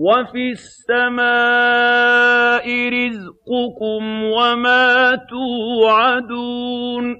وَفِي السَّمَاءِ رِزْقُكُمْ وَمَا تُوعَدُونَ